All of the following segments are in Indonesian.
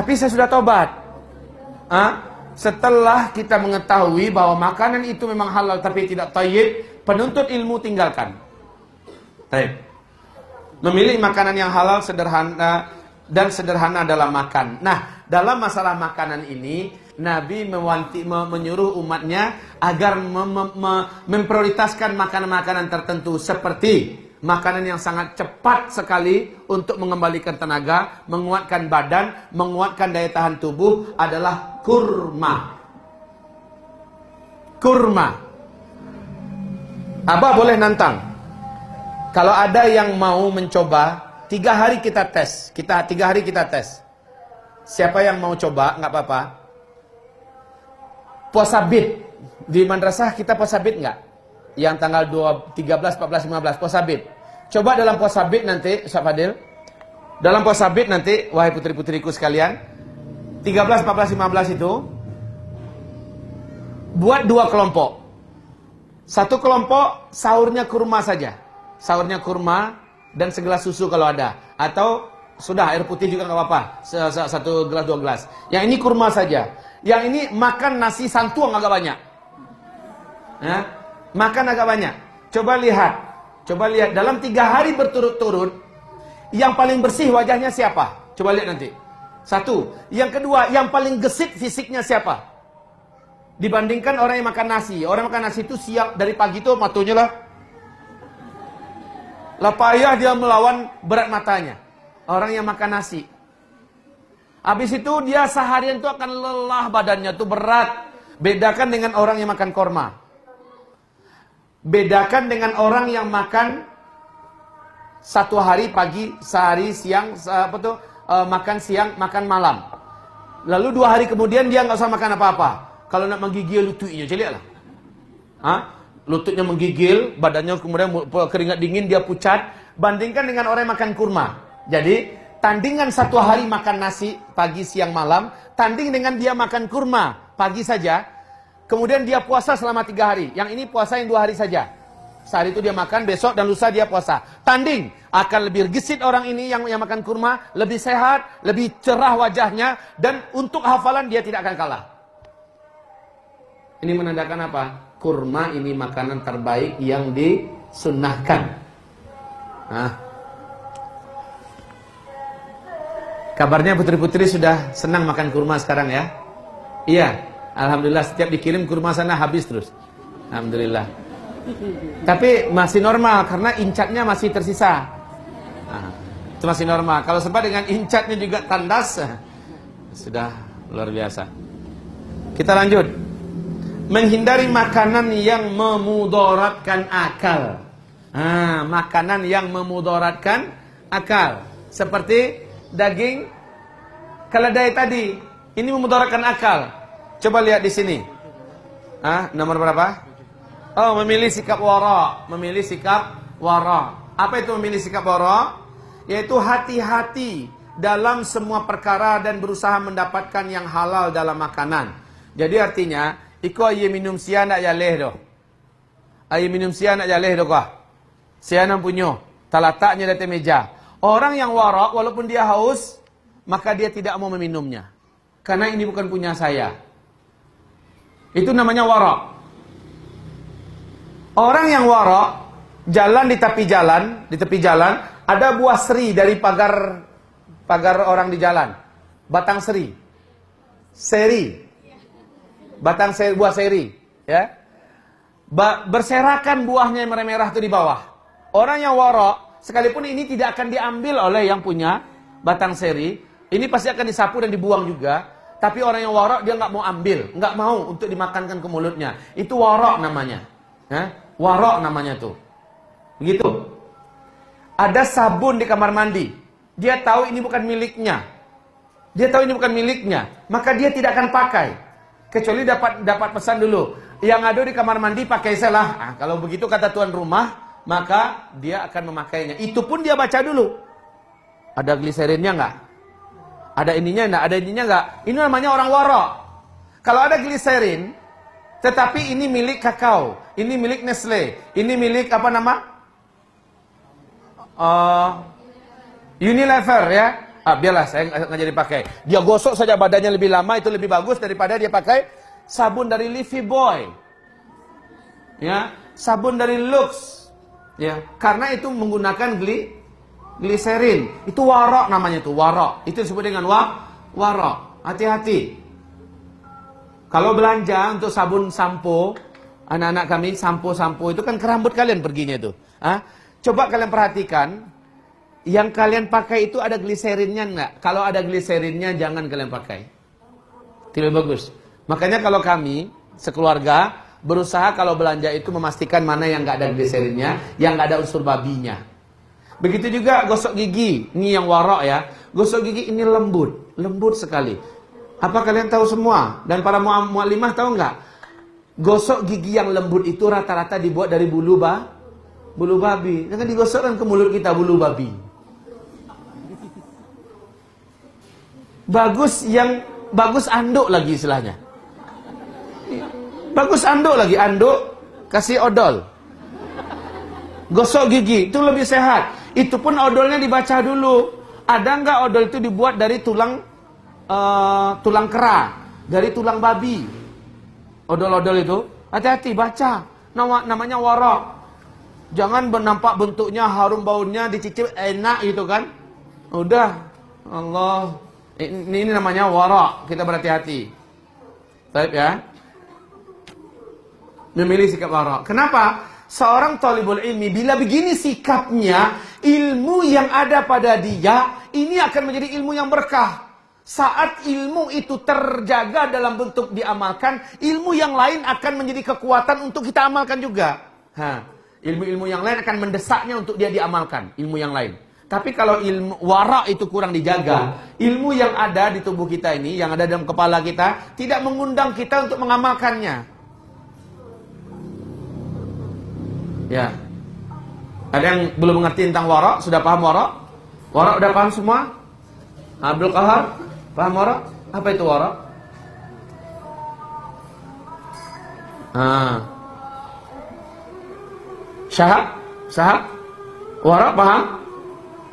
Tapi saya sudah tobat. Ah, setelah kita mengetahui bahwa makanan itu memang halal tapi tidak tayyib, penuntut ilmu tinggalkan. Tayyib. Memilih makanan yang halal sederhana dan sederhana dalam makan. Nah, dalam masalah makanan ini Nabi mewanti, me, menyuruh umatnya agar mem, mem, memprioritaskan makanan-makanan tertentu seperti makanan yang sangat cepat sekali untuk mengembalikan tenaga, menguatkan badan, menguatkan daya tahan tubuh adalah kurma. Kurma. Abah boleh nantang. Kalau ada yang mau mencoba, tiga hari kita tes. Kita tiga hari kita tes. Siapa yang mau coba, nggak apa-apa. Puasa bid. Di madrasah kita puasa bid nggak? Yang tanggal 2, 13, 14, 15 puasa bid. Coba dalam puasa bid nanti, Ustaz Fadil. Dalam puasa bid nanti, wahai putri-putriku sekalian. 13, 14, 15 itu. Buat dua kelompok. Satu kelompok sahurnya kurma saja. Sahurnya kurma dan segelas susu kalau ada. Atau sudah air putih juga nggak apa-apa. Satu gelas dua gelas. Yang ini kurma saja. Yang ini makan nasi santuang agak banyak. Ya, makan agak banyak. Coba lihat. Coba lihat. Dalam tiga hari berturut-turut. Yang paling bersih wajahnya siapa? Coba lihat nanti. Satu. Yang kedua. Yang paling gesit fisiknya siapa? Dibandingkan orang yang makan nasi. Orang makan nasi itu siap dari pagi itu matunya lah. Lah payah dia melawan berat matanya. Orang yang makan nasi. Habis itu dia seharian itu akan lelah badannya tuh berat. Bedakan dengan orang yang makan korma. Bedakan dengan orang yang makan satu hari pagi, sehari siang, apa tuh uh, makan siang, makan malam. Lalu dua hari kemudian dia nggak usah makan apa-apa. Kalau nak menggigil lututnya, celiak lah. Hah? Lututnya menggigil, badannya kemudian keringat dingin, dia pucat. Bandingkan dengan orang yang makan kurma. Jadi tandingan satu hari makan nasi pagi, siang, malam, tanding dengan dia makan kurma pagi saja, kemudian dia puasa selama tiga hari. Yang ini puasa yang dua hari saja. Sehari itu dia makan, besok dan lusa dia puasa. Tanding akan lebih gesit orang ini yang yang makan kurma, lebih sehat, lebih cerah wajahnya, dan untuk hafalan dia tidak akan kalah. Ini menandakan apa? Kurma ini makanan terbaik yang disunnahkan. Nah, Kabarnya putri-putri sudah senang makan kurma sekarang ya? Iya, Alhamdulillah setiap dikirim kurma sana habis terus. Alhamdulillah. Tapi masih normal karena incatnya masih tersisa. Nah, itu masih normal. Kalau sempat dengan incatnya juga tandas, sudah luar biasa. Kita lanjut. Menghindari makanan yang memudaratkan akal. Ah, makanan yang memudaratkan akal. Seperti daging keledai tadi. Ini memudaratkan akal. Coba lihat di sini. Ah, nomor berapa? Oh, memilih sikap wara, memilih sikap wara. Apa itu memilih sikap wara? Yaitu hati-hati dalam semua perkara dan berusaha mendapatkan yang halal dalam makanan. Jadi artinya, iko aye minum sia nak jaleh doh. Aye minum sia nak jaleh doh kah? Sia nam punyo, talataknya di meja. Orang yang warak, walaupun dia haus, maka dia tidak mau meminumnya. Karena ini bukan punya saya. Itu namanya warak. Orang yang warak, jalan di tepi jalan, di tepi jalan, ada buah seri dari pagar pagar orang di jalan. Batang seri. Seri. Batang seri, buah seri. Ya. Ba berserakan buahnya yang merah-merah itu di bawah. Orang yang warak, sekalipun ini tidak akan diambil oleh yang punya batang seri, ini pasti akan disapu dan dibuang juga. Tapi orang yang warok dia nggak mau ambil, nggak mau untuk dimakankan ke mulutnya. Itu warok namanya. Ya? Warok namanya tuh. Begitu. Ada sabun di kamar mandi. Dia tahu ini bukan miliknya. Dia tahu ini bukan miliknya, maka dia tidak akan pakai. Kecuali dapat dapat pesan dulu. Yang ada di kamar mandi pakai salah. Nah, kalau begitu kata tuan rumah, maka dia akan memakainya. Itu pun dia baca dulu. Ada gliserinnya enggak? Ada ininya enggak? Ada ininya enggak? Ini namanya orang warok. Kalau ada gliserin, tetapi ini milik kakao, ini milik Nestle, ini milik apa nama? Uh, Unilever ya. ah, biarlah saya nggak jadi pakai. Dia gosok saja badannya lebih lama itu lebih bagus daripada dia pakai sabun dari Liffy Boy. Ya, sabun dari Lux. Ya, karena itu menggunakan gli gliserin. Itu warok namanya itu, warok. Itu disebut dengan wa warok. Hati-hati. Kalau belanja untuk sabun sampo, anak-anak kami sampo-sampo itu kan ke rambut kalian perginya itu. Ah, coba kalian perhatikan yang kalian pakai itu ada gliserinnya enggak? Kalau ada gliserinnya jangan kalian pakai. Tidak bagus. Makanya kalau kami sekeluarga berusaha kalau belanja itu memastikan mana yang enggak ada gliserinnya, yang enggak ada unsur babinya. Begitu juga gosok gigi, ini yang warok ya. Gosok gigi ini lembut, lembut sekali. Apa kalian tahu semua? Dan para mu'alimah tahu enggak? Gosok gigi yang lembut itu rata-rata dibuat dari bulu ba, bulu babi. Jangan digosokkan ke mulut kita bulu babi. bagus yang bagus anduk lagi istilahnya. Bagus anduk lagi, anduk kasih odol. Gosok gigi itu lebih sehat. Itu pun odolnya dibaca dulu. Ada nggak odol itu dibuat dari tulang uh, tulang kera, dari tulang babi. Odol-odol itu hati-hati baca. Nama namanya warok. Jangan nampak bentuknya harum baunya dicicip enak gitu kan. Udah Allah ini, ini namanya wara. Kita berhati-hati. Baik ya. Memilih sikap wara. Kenapa? Seorang talibul ilmi bila begini sikapnya, ilmu yang ada pada dia ini akan menjadi ilmu yang berkah. Saat ilmu itu terjaga dalam bentuk diamalkan, ilmu yang lain akan menjadi kekuatan untuk kita amalkan juga. Ilmu-ilmu yang lain akan mendesaknya untuk dia diamalkan, ilmu yang lain. Tapi kalau ilmu warak itu kurang dijaga, ilmu yang ada di tubuh kita ini, yang ada dalam kepala kita, tidak mengundang kita untuk mengamalkannya. Ya. Ada yang belum mengerti tentang warak? Sudah paham warak? Warak udah paham semua? Abdul Qahar, paham warak? Apa itu warak? Ah. Syahab? Syahab? Warak paham?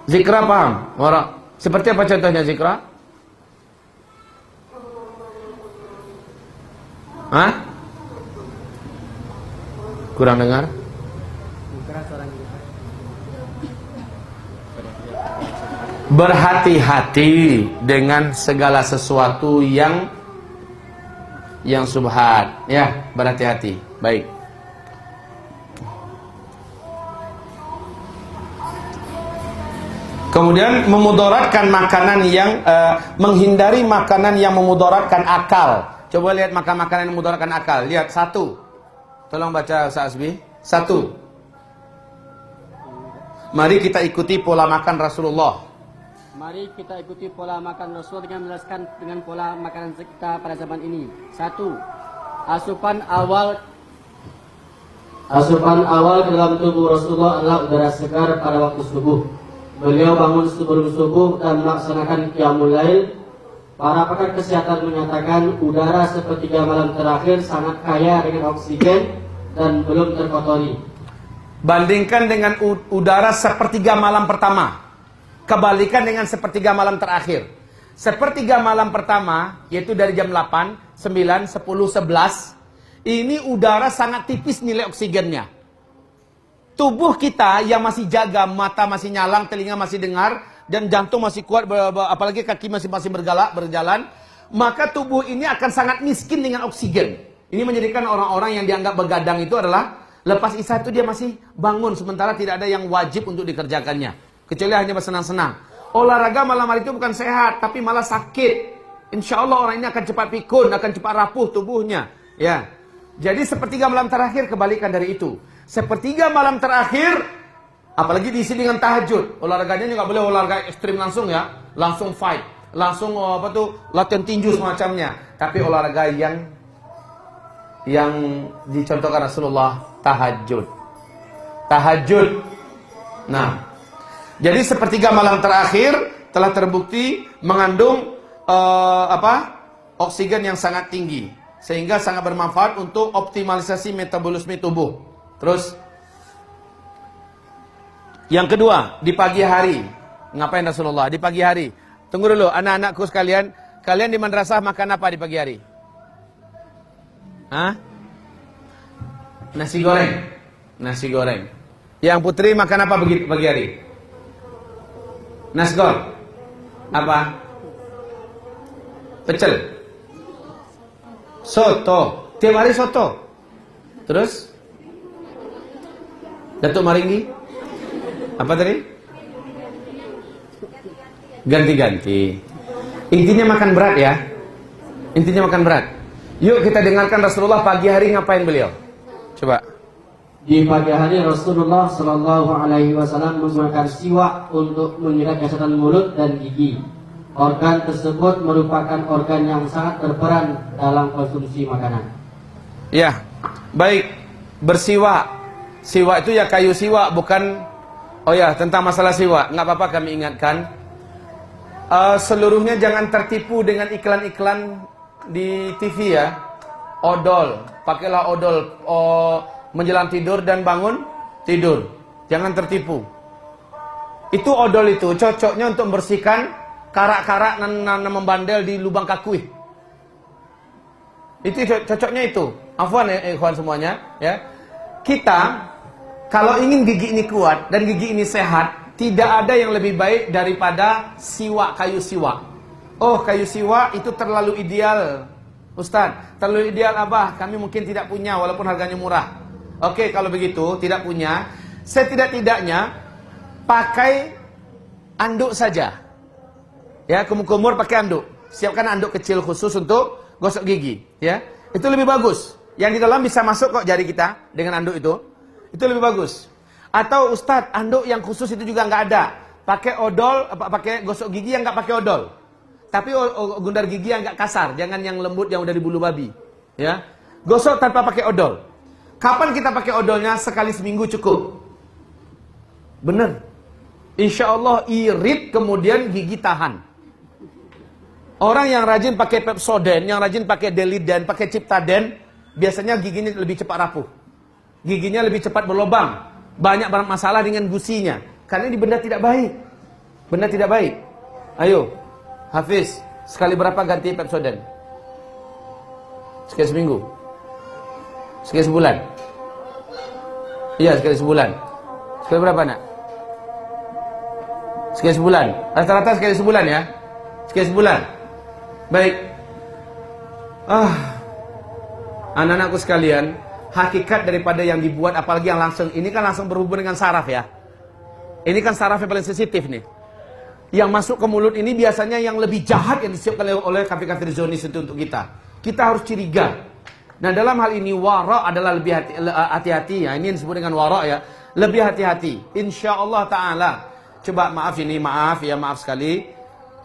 Zikra paham? Wara. Seperti apa contohnya zikra? Hah? Kurang dengar? Berhati-hati dengan segala sesuatu yang yang subhat. Ya, berhati-hati. Baik. Kemudian memudaratkan makanan yang uh, menghindari makanan yang memudaratkan akal. Coba lihat makan makanan yang memudaratkan akal. Lihat satu. Tolong baca Sa'asbi. Satu. Mari kita ikuti pola makan Rasulullah. Mari kita ikuti pola makan Rasul dengan menjelaskan dengan pola makanan kita pada zaman ini. Satu. Asupan awal Asupan awal dalam tubuh Rasulullah adalah udara segar pada waktu subuh. Beliau bangun sebelum subuh dan melaksanakan qiyamul lail. Para pakar kesehatan menyatakan udara sepertiga malam terakhir sangat kaya dengan oksigen dan belum terkotori. Bandingkan dengan udara sepertiga malam pertama. Kebalikan dengan sepertiga malam terakhir. Sepertiga malam pertama, yaitu dari jam 8, 9, 10, 11. Ini udara sangat tipis nilai oksigennya tubuh kita yang masih jaga, mata masih nyalang, telinga masih dengar, dan jantung masih kuat, apalagi kaki masih masih bergalak, berjalan, maka tubuh ini akan sangat miskin dengan oksigen. Ini menjadikan orang-orang yang dianggap begadang itu adalah lepas isya itu dia masih bangun, sementara tidak ada yang wajib untuk dikerjakannya. Kecuali hanya bersenang-senang. Olahraga malam hari itu bukan sehat, tapi malah sakit. Insya Allah orang ini akan cepat pikun, akan cepat rapuh tubuhnya. Ya, jadi sepertiga malam terakhir kebalikan dari itu. Sepertiga malam terakhir apalagi diisi dengan tahajud. Olahraganya juga boleh olahraga ekstrim langsung ya. Langsung fight. Langsung oh, apa tuh latihan tinju semacamnya. Tapi olahraga yang yang dicontohkan Rasulullah tahajud. Tahajud. Nah jadi sepertiga malam terakhir telah terbukti mengandung uh, apa oksigen yang sangat tinggi sehingga sangat bermanfaat untuk optimalisasi metabolisme tubuh Terus yang kedua, di pagi hari. Ngapain Rasulullah? Di pagi hari. Tunggu dulu, anak-anakku sekalian. Kalian di madrasah makan apa di pagi hari? Hah? Nasi goreng. Nasi goreng. Yang putri makan apa pagi, pagi hari? Nasgor. Apa? Pecel. Soto. Tiap hari soto. Terus? Datuk Maringgi? Apa tadi? Ganti-ganti. Intinya makan berat ya. Intinya makan berat. Yuk kita dengarkan Rasulullah pagi hari ngapain beliau. Coba. Di pagi hari Rasulullah Shallallahu Alaihi Wasallam menggunakan siwak untuk menjaga kesehatan mulut dan gigi. Organ tersebut merupakan organ yang sangat berperan dalam konsumsi makanan. Ya, baik. Bersiwak. Siwak itu ya kayu siwak, bukan. Oh ya, tentang masalah siwak. Nggak apa-apa kami ingatkan. Uh, seluruhnya jangan tertipu dengan iklan-iklan di TV ya. Odol, pakailah odol. Oh, menjelang tidur dan bangun tidur. Jangan tertipu. Itu odol itu cocoknya untuk membersihkan karak-karak dan membandel di lubang kakui. Itu cocoknya itu. Afwan ya ikhwan semuanya, ya. Kita kalau ingin gigi ini kuat dan gigi ini sehat, tidak ada yang lebih baik daripada siwak kayu siwak. Oh, kayu siwak itu terlalu ideal. Ustaz, terlalu ideal apa? Kami mungkin tidak punya walaupun harganya murah. Oke, kalau begitu tidak punya, setidak-tidaknya pakai anduk saja. Ya, kumur-kumur pakai anduk. Siapkan anduk kecil khusus untuk gosok gigi, ya. Itu lebih bagus. Yang di dalam bisa masuk kok jari kita dengan anduk itu. Itu lebih bagus. Atau Ustadz, anduk yang khusus itu juga nggak ada. Pakai odol, pakai gosok gigi yang nggak pakai odol. Tapi gundar gigi yang nggak kasar, jangan yang lembut yang udah di bulu babi. Ya, gosok tanpa pakai odol. Kapan kita pakai odolnya? Sekali seminggu cukup. Bener. Insya Allah irit kemudian gigi tahan. Orang yang rajin pakai Pepsoden, yang rajin pakai Deliden, pakai Ciptaden, biasanya giginya lebih cepat rapuh. Giginya lebih cepat berlobang. Banyak masalah dengan gusinya. Karena ini benda tidak baik. Benda tidak baik. Ayo, Hafiz, sekali berapa ganti Pepsoden? Sekali seminggu. Sekali sebulan. Iya, sekali sebulan. Sekali berapa, nak? Sekali sebulan. Rata-rata sekali sebulan ya. Sekali sebulan. Baik. Ah. Anak-anakku sekalian, hakikat daripada yang dibuat apalagi yang langsung ini kan langsung berhubungan dengan saraf ya. Ini kan saraf yang paling sensitif nih. Yang masuk ke mulut ini biasanya yang lebih jahat yang disiapkan oleh kafir-kafir zonis itu untuk kita. Kita harus curiga. Nah dalam hal ini wara adalah lebih hati-hati ya. Ini disebut dengan wara ya. Lebih hati-hati. Insya Allah Taala. Coba maaf ini maaf ya maaf sekali.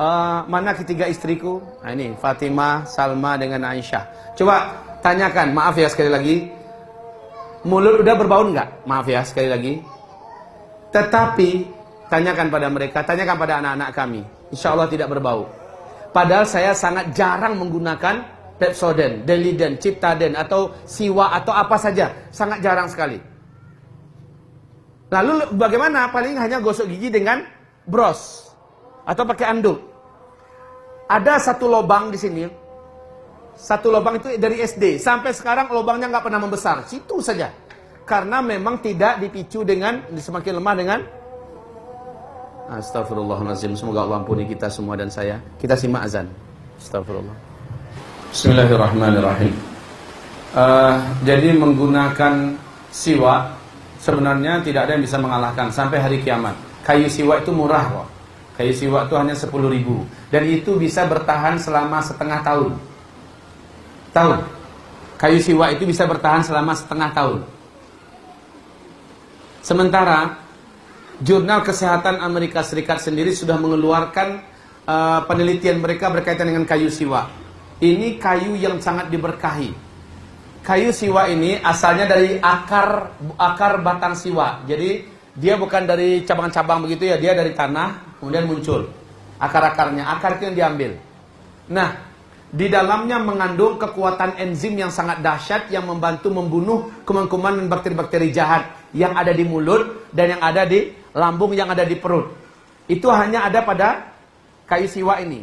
Uh, mana ketiga istriku? Nah ini Fatimah, Salma dengan Aisyah. Coba tanyakan. Maaf ya sekali lagi. Mulut udah berbau nggak? Maaf ya sekali lagi. Tetapi tanyakan pada mereka, tanyakan pada anak-anak kami. Insya Allah tidak berbau. Padahal saya sangat jarang menggunakan Pepsoden, Deliden, Ciptaden atau Siwa atau apa saja, sangat jarang sekali. Lalu bagaimana? Paling hanya gosok gigi dengan bros atau pakai anduk. Ada satu lubang di sini. Satu lubang itu dari SD sampai sekarang lubangnya nggak pernah membesar. Situ saja. Karena memang tidak dipicu dengan semakin lemah dengan Astagfirullahaladzim. Semoga Allah ampuni kita semua dan saya. Kita simak azan. Astagfirullah. Bismillahirrahmanirrahim. Uh, jadi menggunakan siwa sebenarnya tidak ada yang bisa mengalahkan sampai hari kiamat. Kayu siwa itu murah kok. Kayu siwa itu hanya 10 ribu dan itu bisa bertahan selama setengah tahun. Tahu? Kayu siwa itu bisa bertahan selama setengah tahun. Sementara Jurnal Kesehatan Amerika Serikat sendiri sudah mengeluarkan uh, penelitian mereka berkaitan dengan kayu siwa ini kayu yang sangat diberkahi. Kayu siwa ini asalnya dari akar akar batang siwa. Jadi dia bukan dari cabang-cabang begitu ya, dia dari tanah kemudian muncul akar-akarnya. Akar itu yang diambil. Nah, di dalamnya mengandung kekuatan enzim yang sangat dahsyat yang membantu membunuh kuman-kuman dan bakteri-bakteri jahat yang ada di mulut dan yang ada di lambung yang ada di perut. Itu hanya ada pada kayu siwa ini.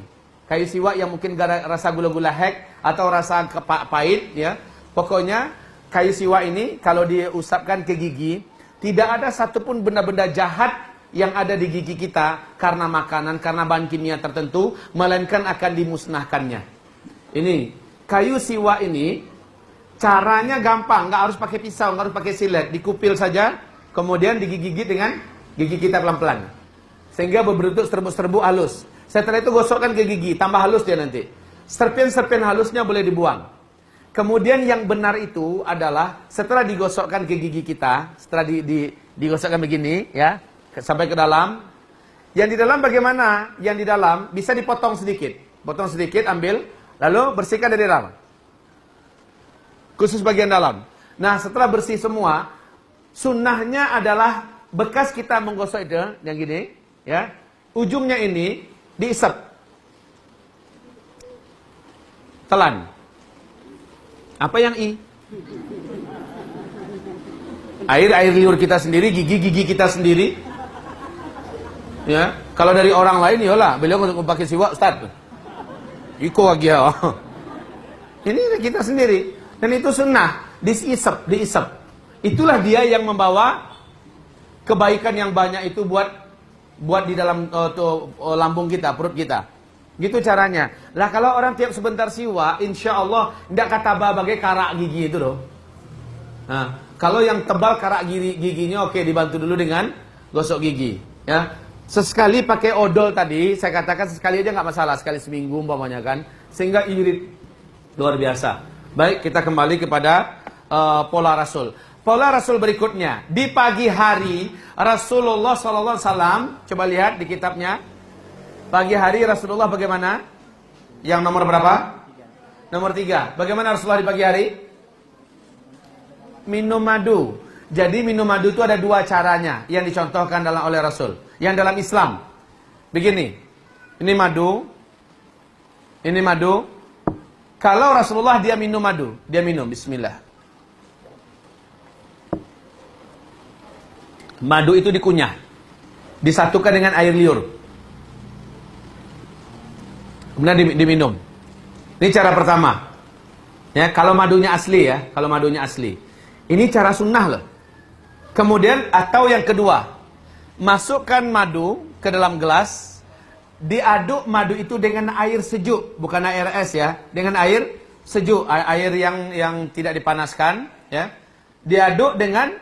Kayu siwa yang mungkin rasa gula-gula hek atau rasa pahit ya. Pokoknya kayu siwa ini kalau diusapkan ke gigi, tidak ada satupun benda-benda jahat yang ada di gigi kita karena makanan, karena bahan kimia tertentu, melainkan akan dimusnahkannya. Ini kayu siwa ini caranya gampang, nggak harus pakai pisau, nggak harus pakai silet, dikupil saja, kemudian digigit dengan gigi kita pelan-pelan, sehingga berbentuk serbuk-serbuk halus. Setelah itu gosokkan ke gigi, tambah halus dia nanti. Serpian-serpian halusnya boleh dibuang. Kemudian yang benar itu adalah setelah digosokkan ke gigi kita, setelah di, di, digosokkan begini, ya, sampai ke dalam. Yang di dalam bagaimana? Yang di dalam bisa dipotong sedikit, potong sedikit, ambil, lalu bersihkan dari dalam. Khusus bagian dalam. Nah, setelah bersih semua, sunnahnya adalah bekas kita menggosok itu, yang gini, ya, ujungnya ini diisap. Telan. Apa yang I? Air air liur kita sendiri, gigi-gigi kita sendiri. Ya, kalau dari orang lain yolah, beliau untuk pakai siwak Ustaz. Iko lagi ya. Ini kita sendiri. Dan itu sunnah, diisap, diisap. Itulah dia yang membawa kebaikan yang banyak itu buat buat di dalam uh, tuh, uh, lambung kita, perut kita. Gitu caranya. Lah kalau orang tiap sebentar siwa, insya Allah tidak kata bagai karak gigi itu loh. Nah, kalau yang tebal karak gigi, giginya oke dibantu dulu dengan gosok gigi. Ya, sesekali pakai odol tadi, saya katakan sekali aja nggak masalah, sekali seminggu umpamanya kan, sehingga irit luar biasa. Baik, kita kembali kepada uh, pola Rasul. Pola Rasul berikutnya di pagi hari Rasulullah SAW coba lihat di kitabnya pagi hari Rasulullah bagaimana? Yang nomor berapa? Nomor tiga. Bagaimana Rasulullah di pagi hari? Minum madu. Jadi minum madu itu ada dua caranya yang dicontohkan dalam oleh Rasul. Yang dalam Islam. Begini. Ini madu. Ini madu. Kalau Rasulullah dia minum madu, dia minum bismillah. Madu itu dikunyah. Disatukan dengan air liur. Kemudian diminum. Ini cara pertama. Ya, kalau madunya asli ya, kalau madunya asli. Ini cara sunnah loh. Kemudian atau yang kedua, masukkan madu ke dalam gelas, diaduk madu itu dengan air sejuk, bukan air es ya, dengan air sejuk, air yang yang tidak dipanaskan, ya. Diaduk dengan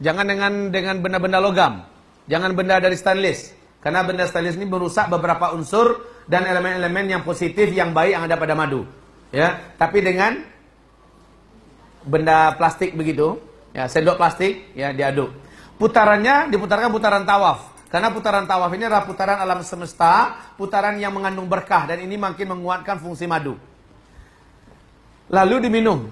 jangan dengan dengan benda-benda logam, jangan benda dari stainless, karena benda stainless ini merusak beberapa unsur dan elemen-elemen yang positif yang baik yang ada pada madu, ya. Tapi dengan benda plastik begitu, ya sendok plastik, ya diaduk. Putarannya diputarkan putaran tawaf. Karena putaran tawaf ini adalah putaran alam semesta, putaran yang mengandung berkah dan ini makin menguatkan fungsi madu. Lalu diminum.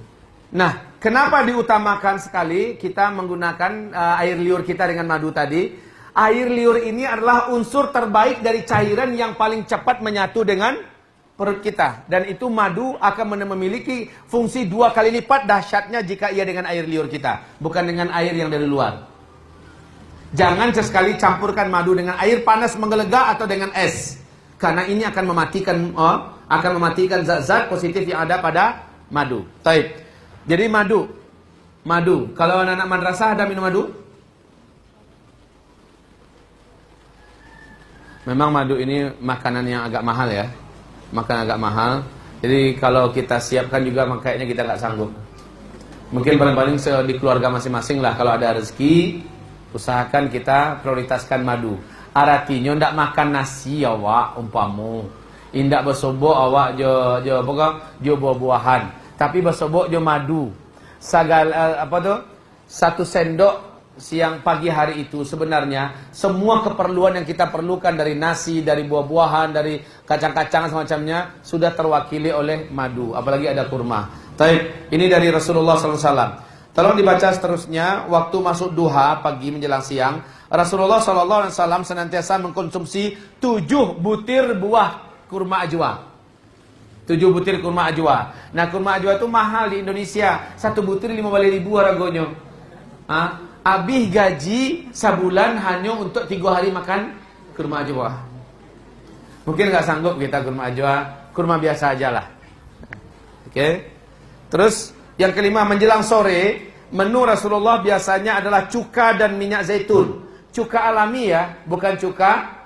Nah, kenapa diutamakan sekali kita menggunakan uh, air liur kita dengan madu tadi? Air liur ini adalah unsur terbaik dari cairan yang paling cepat menyatu dengan perut kita dan itu madu akan memiliki fungsi dua kali lipat dahsyatnya jika ia dengan air liur kita, bukan dengan air yang dari luar. Jangan sesekali campurkan madu dengan air panas menggelegak atau dengan es. Karena ini akan mematikan oh, akan mematikan zat-zat positif yang ada pada madu. Taib. Jadi madu. Madu. Kalau anak-anak madrasah ada minum madu? Memang madu ini makanan yang agak mahal ya. Makanan agak mahal. Jadi kalau kita siapkan juga kayaknya kita nggak sanggup. Mungkin paling-paling di keluarga masing-masing lah kalau ada rezeki usahakan kita prioritaskan madu. Artinya ndak makan nasi ya wak umpamu. Indak bersobok awak jo jo apa jo buah-buahan. Tapi bersobok jo madu. Sagal apa tuh? Satu sendok siang pagi hari itu sebenarnya semua keperluan yang kita perlukan dari nasi, dari buah-buahan, dari kacang-kacangan semacamnya sudah terwakili oleh madu, apalagi ada kurma. Taib, ini dari Rasulullah SAW. Tolong dibaca seterusnya waktu masuk duha pagi menjelang siang Rasulullah SAW senantiasa mengkonsumsi tujuh butir buah kurma ajwa tujuh butir kurma ajwa Nah kurma ajwa itu mahal di Indonesia Satu butir lima balik ribu harganya Abih gaji sebulan hanya untuk tiga hari makan kurma ajwa Mungkin nggak sanggup kita kurma ajwa, kurma biasa aja lah. Oke. Okay? Terus yang kelima menjelang sore, menu Rasulullah biasanya adalah cuka dan minyak zaitun. Cuka alami ya, bukan cuka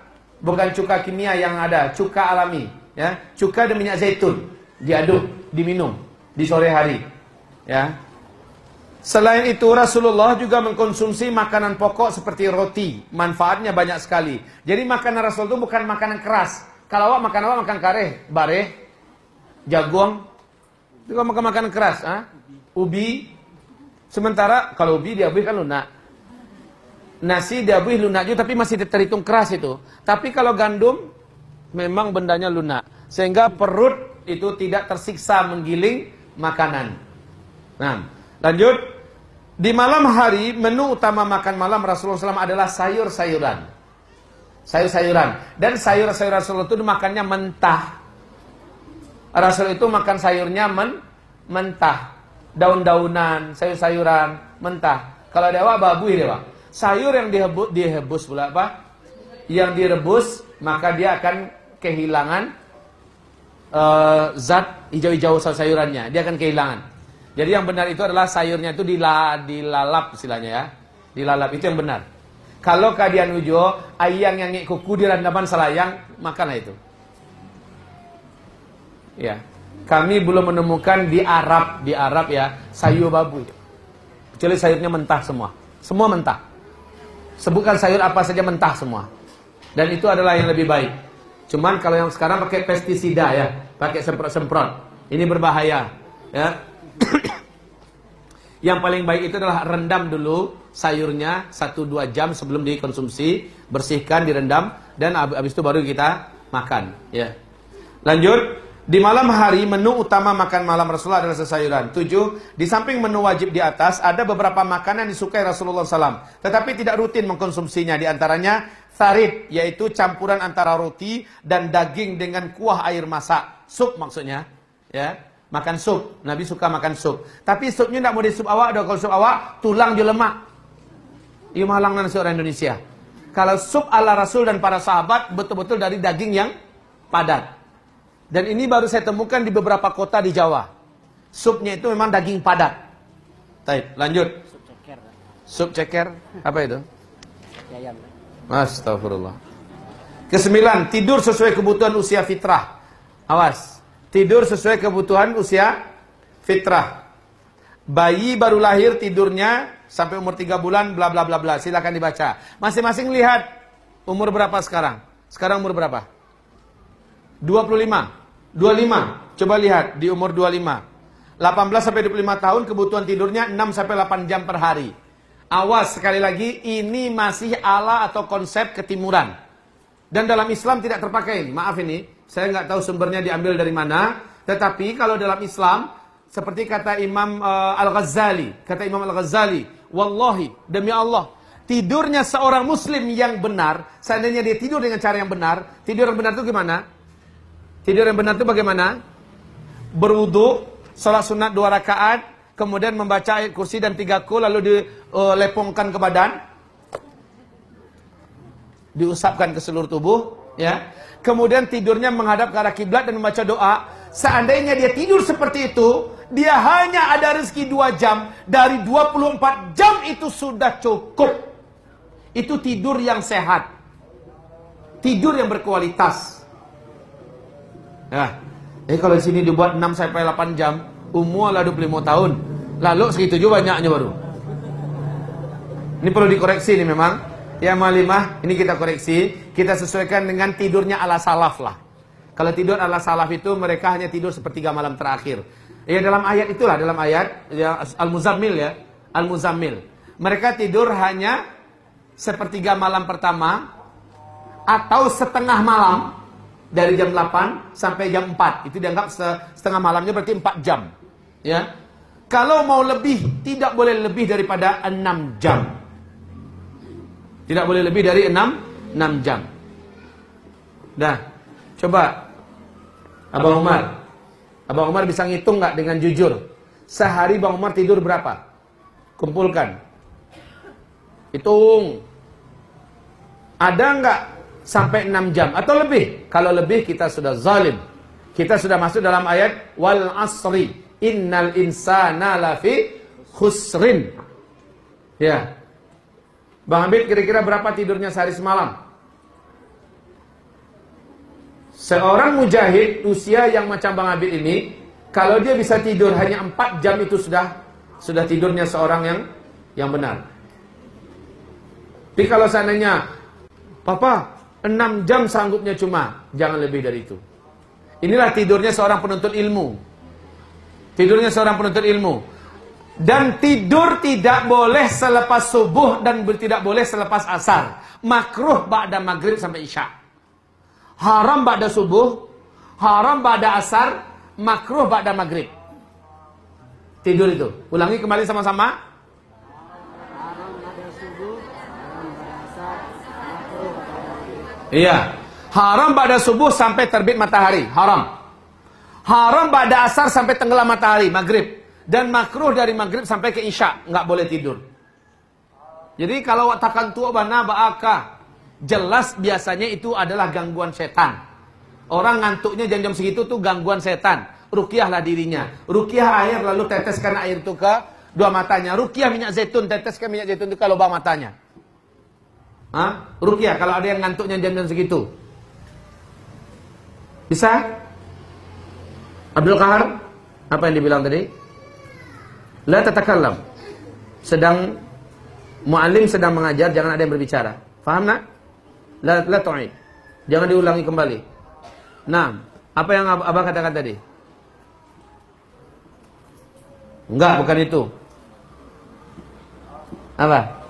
bukan cuka kimia yang ada, cuka alami, ya. Cuka dan minyak zaitun diaduk, diminum di sore hari. Ya. Selain itu Rasulullah juga mengkonsumsi makanan pokok seperti roti. Manfaatnya banyak sekali. Jadi makanan Rasul itu bukan makanan keras. Kalau awak makan awak makan kareh, bareh, jagung. Itu kan makan makanan keras, ah? Ubi. Sementara kalau ubi diabuih kan lunak. Nasi diabuih lunak juga tapi masih terhitung keras itu. Tapi kalau gandum memang bendanya lunak. Sehingga perut itu tidak tersiksa menggiling makanan. Nah, lanjut. Di malam hari, menu utama makan malam Rasulullah SAW adalah sayur-sayuran. Sayur-sayuran. Dan sayur-sayuran Rasulullah itu makannya mentah. Rasul itu makan sayurnya men mentah. Daun-daunan, sayur-sayuran, mentah. Kalau dewa babu dewa. Sayur yang dihebus, dihebus pula apa? Yang direbus, maka dia akan kehilangan uh, zat hijau-hijau sayurannya. Dia akan kehilangan. Jadi yang benar itu adalah sayurnya itu dilalap istilahnya ya. Dilalap itu yang benar. Kalau kalian ujo ayang yang kuku di randaman selayang, makanlah itu. Ya. Kami belum menemukan di Arab, di Arab ya, sayur babu. Kecuali sayurnya mentah semua. Semua mentah. Sebutkan sayur apa saja mentah semua. Dan itu adalah yang lebih baik. Cuman kalau yang sekarang pakai pestisida ya, pakai semprot-semprot. Ini berbahaya, ya. Yang paling baik itu adalah rendam dulu sayurnya 1-2 jam sebelum dikonsumsi, bersihkan, direndam dan habis itu baru kita makan, ya. Lanjut, di malam hari menu utama makan malam Rasulullah adalah sayuran. Tujuh, di samping menu wajib di atas ada beberapa makanan yang disukai Rasulullah SAW, tetapi tidak rutin mengkonsumsinya. Di antaranya tharid, yaitu campuran antara roti dan daging dengan kuah air masak, sup maksudnya, ya makan sup. Nabi suka makan sup. Tapi supnya tidak mau di sup awak, kalau sup awak tulang dia lemak. Ia malang nasi orang Indonesia. Kalau sup ala Rasul dan para sahabat betul-betul dari daging yang padat. Dan ini baru saya temukan di beberapa kota di Jawa. Supnya itu memang daging padat. Baik, lanjut. Sup ceker. Sup ceker, apa itu? Ayam. Astagfirullah. Kesembilan, tidur sesuai kebutuhan usia fitrah. Awas. Tidur sesuai kebutuhan usia fitrah. Bayi baru lahir tidurnya sampai umur 3 bulan bla bla bla bla. Silakan dibaca. Masing-masing lihat umur berapa sekarang? Sekarang umur berapa? 25. 25. Coba lihat di umur 25. 18 sampai 25 tahun kebutuhan tidurnya 6 sampai 8 jam per hari. Awas sekali lagi ini masih ala atau konsep ketimuran. Dan dalam Islam tidak terpakai. Maaf ini, saya nggak tahu sumbernya diambil dari mana. Tetapi kalau dalam Islam, seperti kata Imam uh, Al-Ghazali, kata Imam Al-Ghazali, Wallahi, demi Allah, tidurnya seorang muslim yang benar, seandainya dia tidur dengan cara yang benar, tidur yang benar itu gimana? Tidur yang benar itu bagaimana? Berwudu, sholat sunat dua rakaat, kemudian membaca ayat kursi dan tiga kul, lalu dilepongkan uh, ke badan, diusapkan ke seluruh tubuh, ya. Kemudian tidurnya menghadap ke arah kiblat dan membaca doa. Seandainya dia tidur seperti itu, dia hanya ada rezeki dua jam. Dari 24 jam itu sudah cukup. Itu tidur yang sehat. Tidur yang berkualitas. Ya. Eh kalau di sini dibuat 6 sampai 8 jam, umur lah 25 tahun. Lalu segitu juga banyaknya baru. Ini perlu dikoreksi nih memang. Ya malimah, ini kita koreksi. Kita sesuaikan dengan tidurnya ala salaf lah. Kalau tidur ala salaf itu mereka hanya tidur sepertiga malam terakhir. Ya dalam ayat itulah, dalam ayat ya, Al-Muzammil ya. Al-Muzammil. Mereka tidur hanya sepertiga malam pertama atau setengah malam dari jam 8 sampai jam 4. Itu dianggap setengah malamnya berarti 4 jam. Ya. Kalau mau lebih, tidak boleh lebih daripada 6 jam. Tidak boleh lebih dari 6 6 jam. Dah. Coba Abang Umar. Abang Umar bisa ngitung nggak dengan jujur? Sehari Bang Umar tidur berapa? Kumpulkan. Hitung. Ada nggak sampai 6 jam atau lebih. Kalau lebih kita sudah zalim. Kita sudah masuk dalam ayat wal asri innal insana lafi khusrin. Ya. Bang Habib kira-kira berapa tidurnya sehari semalam? Seorang mujahid usia yang macam Bang Habib ini, kalau dia bisa tidur hanya 4 jam itu sudah sudah tidurnya seorang yang yang benar. Tapi kalau seandainya Papa, 6 jam sanggupnya cuma, jangan lebih dari itu. Inilah tidurnya seorang penuntut ilmu. Tidurnya seorang penuntut ilmu. Dan tidur tidak boleh selepas subuh dan tidak boleh selepas asar. Makruh ba'da maghrib sampai isya. Haram ba'da subuh, haram ba'da asar, makruh ba'da maghrib. Tidur itu. Ulangi kembali sama-sama. Iya. Haram pada subuh sampai terbit matahari. Haram. Haram pada asar sampai tenggelam matahari. Maghrib. Dan makruh dari maghrib sampai ke isya. Nggak boleh tidur. Jadi kalau watakan tua bana ba'aka. Jelas biasanya itu adalah gangguan setan. Orang ngantuknya jam-jam segitu tuh gangguan setan. Rukiahlah dirinya. Rukiah air lalu teteskan air itu ke dua matanya. Rukiah minyak zaitun. Teteskan minyak zaitun itu ke lubang matanya. Hah? Rukiah kalau ada yang ngantuknya jam-jam segitu. Bisa? Abdul Kahar? Apa yang dibilang tadi? La tatakallam. Sedang muallim sedang mengajar, jangan ada yang berbicara. Faham nak? La la tu'id. Jangan diulangi kembali. Nah, apa yang Abang katakan tadi? Enggak, bukan itu. Apa?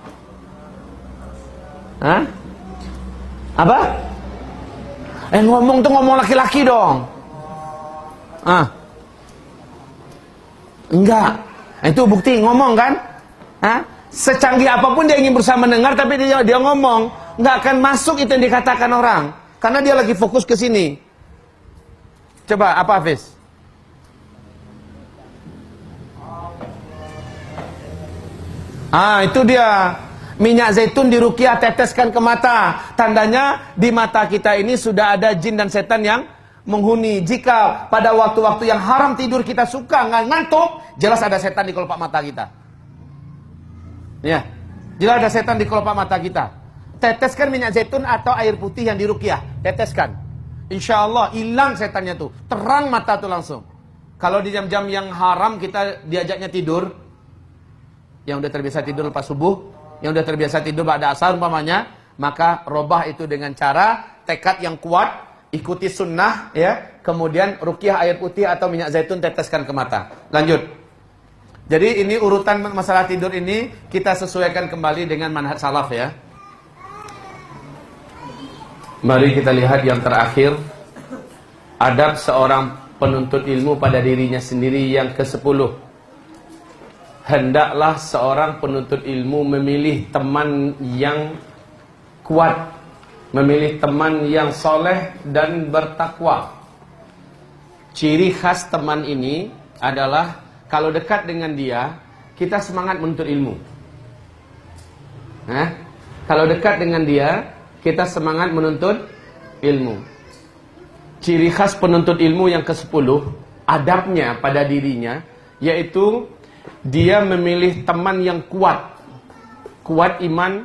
Hah? Apa? Eh ngomong tuh ngomong laki-laki dong. Ah. Enggak. Itu bukti ngomong kan? Hah? Secanggih apa pun dia ingin berusaha mendengar tapi dia dia ngomong, nggak akan masuk itu yang dikatakan orang. Karena dia lagi fokus ke sini. Coba apa Hafiz? Ah, itu dia. Minyak zaitun di rukiah teteskan ke mata. Tandanya di mata kita ini sudah ada jin dan setan yang menghuni. Jika pada waktu-waktu yang haram tidur kita suka ngantuk, jelas ada setan di kelopak mata kita. Ya, jelas ada setan di kelopak mata kita. Teteskan minyak zaitun atau air putih yang di rukiah, teteskan. Insya Allah hilang setannya tuh, terang mata tuh langsung. Kalau di jam-jam yang haram kita diajaknya tidur, yang udah terbiasa tidur lepas subuh, yang udah terbiasa tidur pada asar umpamanya, maka robah itu dengan cara tekad yang kuat, ikuti sunnah ya, kemudian rukiah air putih atau minyak zaitun teteskan ke mata. Lanjut. Jadi ini urutan masalah tidur ini kita sesuaikan kembali dengan manhaj salaf ya. Mari kita lihat yang terakhir. Adab seorang penuntut ilmu pada dirinya sendiri yang ke-10 hendaklah seorang penuntut ilmu memilih teman yang kuat, memilih teman yang soleh dan bertakwa. Ciri khas teman ini adalah kalau dekat dengan dia, kita semangat menuntut ilmu. Nah, kalau dekat dengan dia, kita semangat menuntut ilmu. Ciri khas penuntut ilmu yang ke-10, adabnya pada dirinya, yaitu dia memilih teman yang kuat. Kuat iman,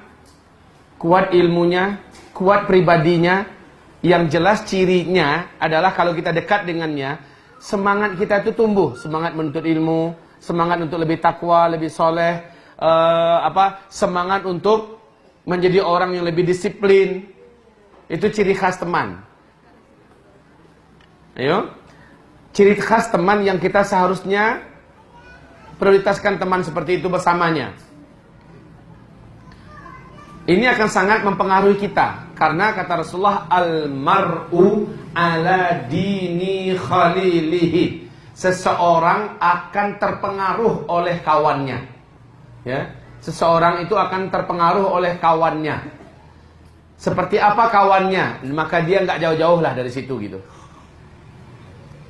kuat ilmunya, kuat pribadinya. Yang jelas cirinya adalah kalau kita dekat dengannya, semangat kita itu tumbuh. Semangat menuntut ilmu, semangat untuk lebih takwa, lebih soleh, uh, apa semangat untuk menjadi orang yang lebih disiplin. Itu ciri khas teman. Ayo. Ciri khas teman yang kita seharusnya prioritaskan teman seperti itu bersamanya. Ini akan sangat mempengaruhi kita karena kata Rasulullah al-mar'u ala dini khalilihi. Seseorang akan terpengaruh oleh kawannya. Ya. Seseorang itu akan terpengaruh oleh kawannya. Seperti apa kawannya, maka dia nggak jauh-jauh lah dari situ gitu.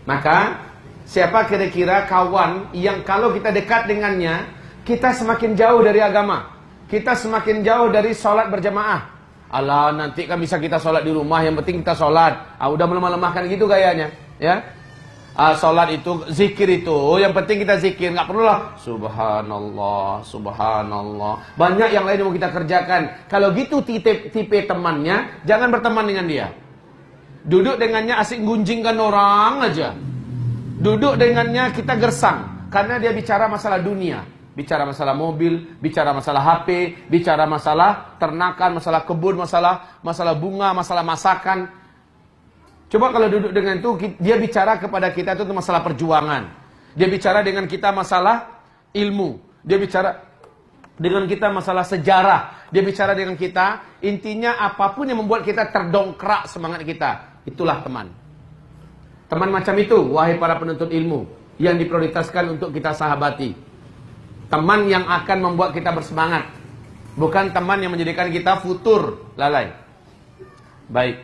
Maka Siapa kira-kira kawan yang kalau kita dekat dengannya, kita semakin jauh dari agama. Kita semakin jauh dari sholat berjamaah. Alah nanti kan bisa kita sholat di rumah, yang penting kita sholat. Ah, udah melemah-lemahkan gitu gayanya, ya. Ah, sholat itu, zikir itu, yang penting kita zikir, nggak perlu lah. Subhanallah, subhanallah. Banyak yang lain yang mau kita kerjakan. Kalau gitu tipe, tipe temannya, jangan berteman dengan dia. Duduk dengannya asik gunjingkan orang aja. Duduk dengannya kita gersang, karena dia bicara masalah dunia bicara masalah mobil, bicara masalah HP, bicara masalah ternakan, masalah kebun, masalah masalah bunga, masalah masakan. Coba kalau duduk dengan itu dia bicara kepada kita itu masalah perjuangan. Dia bicara dengan kita masalah ilmu. Dia bicara dengan kita masalah sejarah. Dia bicara dengan kita intinya apa pun yang membuat kita terdongkrak semangat kita. Itulah teman. Teman macam itu wahai para penuntut ilmu yang diprioritaskan untuk kita sahabati. Teman yang akan membuat kita bersemangat. Bukan teman yang menjadikan kita futur lalai. Baik.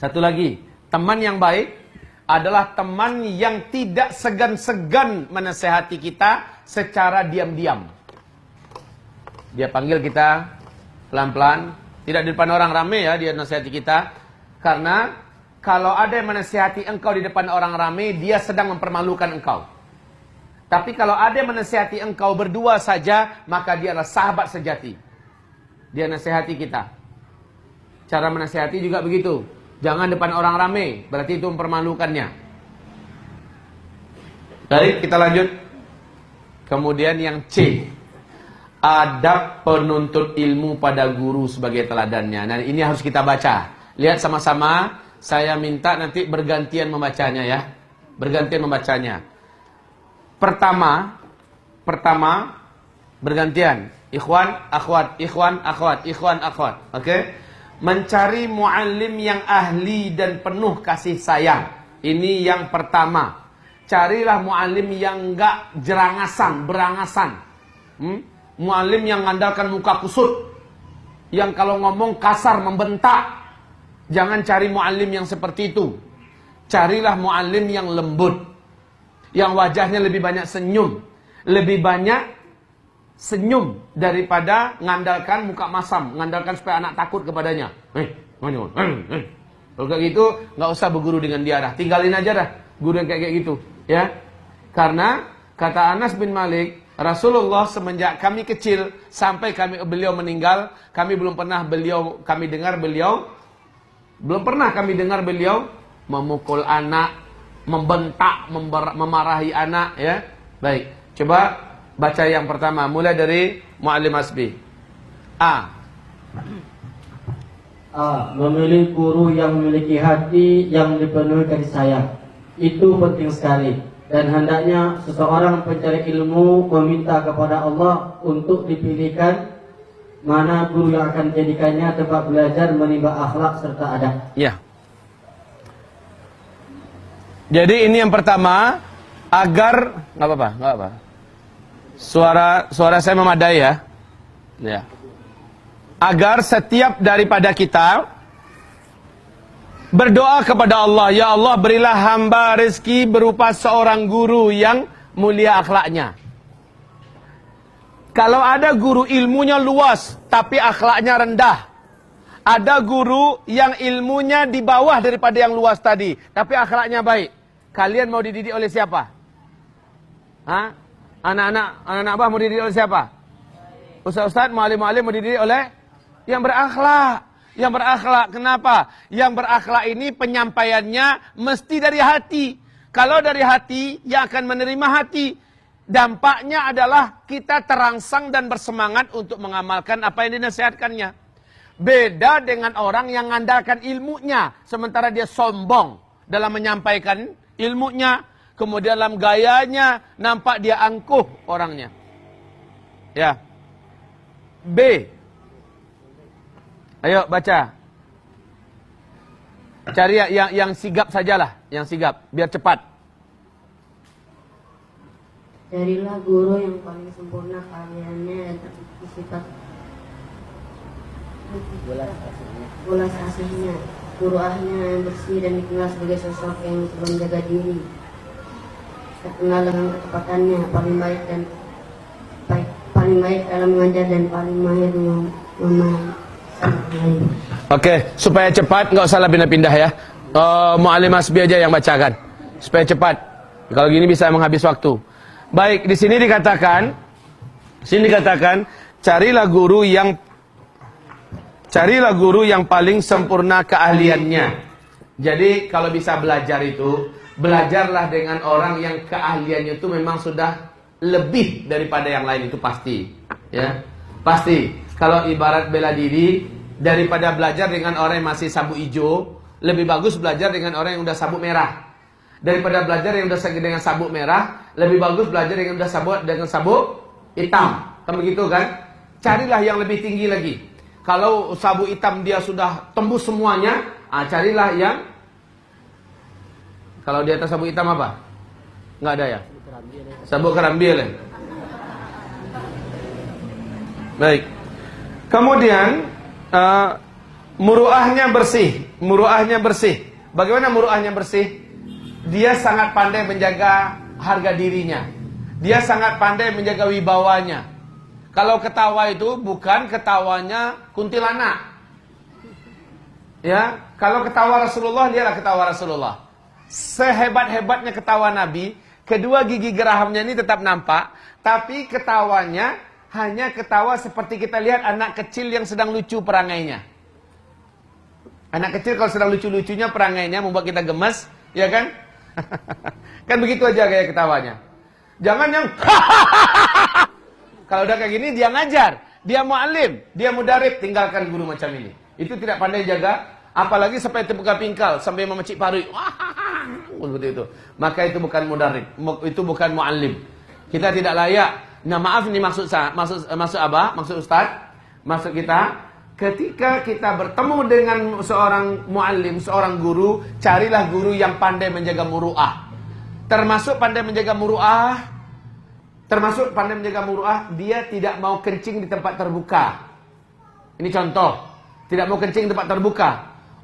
Satu lagi. Teman yang baik adalah teman yang tidak segan-segan menasehati kita secara diam-diam. Dia panggil kita pelan-pelan. Tidak di depan orang ramai ya dia nasihati kita. Karena kalau ada yang menasihati engkau di depan orang ramai, dia sedang mempermalukan engkau. Tapi kalau ada yang menasihati engkau berdua saja, maka dia adalah sahabat sejati. Dia nasihati kita. Cara menasihati juga begitu. Jangan depan orang ramai, berarti itu mempermalukannya. Baik, kita lanjut. Kemudian yang C. Adab penuntut ilmu pada guru sebagai teladannya. Nah, ini harus kita baca. Lihat sama-sama, saya minta nanti bergantian membacanya ya. Bergantian membacanya. Pertama, pertama bergantian. Ikhwan, akhwat, ikhwan, akhwat, ikhwan, akhwat. Oke? Okay? Mencari muallim yang ahli dan penuh kasih sayang. Ini yang pertama. Carilah muallim yang enggak jerangasan, berangasan. Hmm? Muallim yang mengandalkan muka kusut. Yang kalau ngomong kasar, membentak. Jangan cari muallim yang seperti itu. Carilah muallim yang lembut yang wajahnya lebih banyak senyum, lebih banyak senyum daripada ngandalkan muka masam, ngandalkan supaya anak takut kepadanya. Eh, mana? Kalau kayak gitu, nggak usah berguru dengan dia dah. Tinggalin aja dah guru yang kayak kayak gitu, ya. Karena kata Anas bin Malik, Rasulullah semenjak kami kecil sampai kami beliau meninggal, kami belum pernah beliau kami dengar beliau belum pernah kami dengar beliau memukul anak, membentak, memarahi anak ya. Baik, coba baca yang pertama mulai dari Muallim Asbi. A. A. Memilih guru yang memiliki hati yang dipenuhi kasih sayang. Itu penting sekali. Dan hendaknya seseorang pencari ilmu meminta kepada Allah untuk dipilihkan mana guru yang akan jadikannya tempat belajar menimba akhlak serta adab. Ya. Jadi ini yang pertama agar nggak apa-apa, nggak apa. Suara suara saya memadai ya. Ya. Agar setiap daripada kita berdoa kepada Allah, ya Allah berilah hamba rezeki berupa seorang guru yang mulia akhlaknya. Kalau ada guru ilmunya luas tapi akhlaknya rendah, ada guru yang ilmunya di bawah daripada yang luas tadi, tapi akhlaknya baik. Kalian mau dididik oleh siapa? Hah? Anak-anak, anak-anak abah mau dididik oleh siapa? Ustaz-ustaz, mualim-mualim mau dididik oleh yang berakhlak. Yang berakhlak. Kenapa? Yang berakhlak ini penyampaiannya mesti dari hati. Kalau dari hati, yang akan menerima hati. Dampaknya adalah kita terangsang dan bersemangat untuk mengamalkan apa yang dinasihatkannya. Beda dengan orang yang mengandalkan ilmunya. Sementara dia sombong dalam menyampaikan ilmunya, kemudian dalam gayanya nampak dia angkuh orangnya. Ya. B. Ayo baca. Cari yang yang sigap sajalah, yang sigap biar cepat. Carilah guru yang paling sempurna kaliannya dan sifat Bolas aslinya guru ahlinya yang bersih dan dikenal sebagai sosok yang selalu menjaga diri terkenal dengan ketepatannya paling baik dan baik paling baik dalam mengajar dan paling mahir memahami. Oke, supaya cepat nggak usah lah pindah-pindah ya. Uh, Mu'alim Asbi aja yang bacakan. Supaya cepat. Kalau gini bisa menghabis waktu. Baik, di sini dikatakan sini dikatakan carilah guru yang carilah guru yang paling sempurna keahliannya. Jadi kalau bisa belajar itu, belajarlah dengan orang yang keahliannya itu memang sudah lebih daripada yang lain itu pasti. Ya. Pasti. Kalau ibarat bela diri daripada belajar dengan orang yang masih sabuk hijau, lebih bagus belajar dengan orang yang udah sabuk merah. Daripada belajar yang udah dengan sabuk merah, lebih bagus belajar yang udah sabuk dengan sabuk hitam. Kan begitu kan? Carilah yang lebih tinggi lagi. Kalau sabuk hitam dia sudah tembus semuanya, ah, carilah yang kalau di atas sabuk hitam apa? Enggak ada ya? Sabuk kerambil ya? Baik. Kemudian uh, muruahnya bersih, muruahnya bersih. Bagaimana muruahnya bersih? Dia sangat pandai menjaga harga dirinya. Dia sangat pandai menjaga wibawanya. Kalau ketawa itu bukan ketawanya kuntilanak. Ya, kalau ketawa Rasulullah dialah ketawa Rasulullah. Sehebat-hebatnya ketawa Nabi, kedua gigi gerahamnya ini tetap nampak, tapi ketawanya hanya ketawa seperti kita lihat anak kecil yang sedang lucu perangainya. Anak kecil kalau sedang lucu-lucunya perangainya membuat kita gemes, ya kan? kan begitu aja kayak ketawanya. Jangan yang Kalau udah kayak gini dia ngajar, dia mualim, dia mudarib, tinggalkan guru macam ini. Itu tidak pandai jaga, apalagi sampai terbuka pingkal, sampai memecik paru. seperti itu. Maka itu bukan mudarib, itu bukan muallim. Kita tidak layak. Nah, maaf ini maksud saya, maksud maksud apa? Maksud ustaz? Maksud kita ketika kita bertemu dengan seorang muallim, seorang guru, carilah guru yang pandai menjaga muruah. Termasuk pandai menjaga muruah, termasuk pandai menjaga muruah, dia tidak mau kencing di tempat terbuka. Ini contoh, tidak mau kencing di tempat terbuka.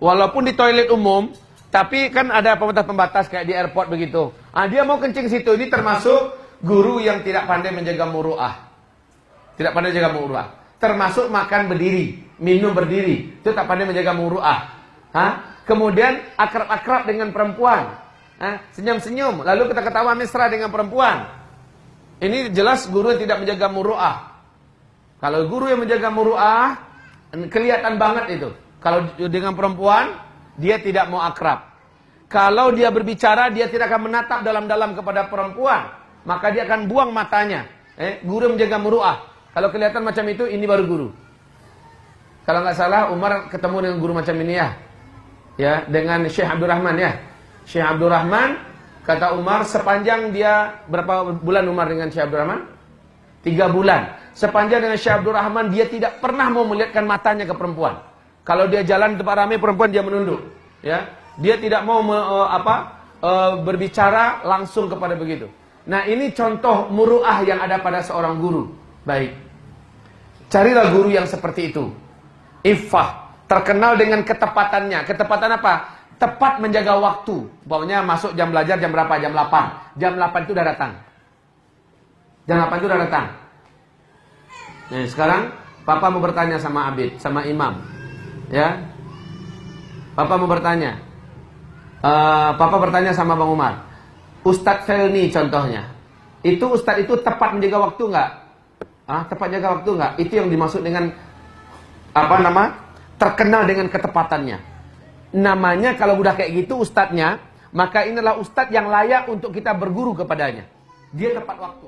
Walaupun di toilet umum, tapi kan ada pembatas-pembatas kayak di airport begitu. Ah, dia mau kencing situ. Ini termasuk guru yang tidak pandai menjaga muruah. Tidak pandai menjaga muruah. Termasuk makan berdiri, minum berdiri. Itu tak pandai menjaga muruah. Hah? Kemudian akrab-akrab dengan perempuan. Senyum-senyum. Lalu kita ketawa mesra dengan perempuan. Ini jelas guru yang tidak menjaga muruah. Kalau guru yang menjaga muruah, kelihatan banget itu. Kalau dengan perempuan, dia tidak mau akrab. Kalau dia berbicara, dia tidak akan menatap dalam-dalam kepada perempuan. Maka dia akan buang matanya. Eh, guru menjaga muruah. Kalau kelihatan macam itu, ini baru guru. Kalau nggak salah, Umar ketemu dengan guru macam ini ya. Ya, dengan Syekh Abdurrahman ya. Syekh Abdurrahman, kata Umar, sepanjang dia, berapa bulan Umar dengan Syekh Abdurrahman? Tiga bulan. Sepanjang dengan Syekh Abdurrahman, dia tidak pernah mau melihatkan matanya ke perempuan. Kalau dia jalan di tempat ramai perempuan dia menunduk, ya. Dia tidak mau me, uh, apa? Uh, berbicara langsung kepada begitu. Nah, ini contoh muruah yang ada pada seorang guru. Baik. Carilah guru yang seperti itu. Iffah, terkenal dengan ketepatannya. Ketepatan apa? Tepat menjaga waktu. Pokoknya masuk jam belajar jam berapa? Jam 8. Jam 8 itu udah datang. Jam 8 itu udah datang. Nah, sekarang Papa mau bertanya sama Abid, sama Imam. Ya. Papa mau bertanya. Uh, Papa bertanya sama Bang Umar. Ustadz Felni contohnya. Itu Ustadz itu tepat menjaga waktu nggak? Ah, tepat jaga waktu nggak? Itu yang dimaksud dengan apa nama? Terkenal dengan ketepatannya. Namanya kalau udah kayak gitu ustadznya, maka inilah ustadz yang layak untuk kita berguru kepadanya. Dia tepat waktu.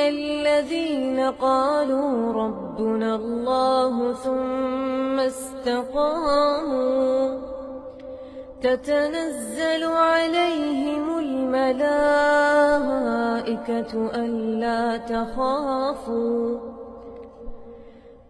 الذين قالوا ربنا الله ثم استقاموا تتنزل عليهم الملائكة ألا تخافوا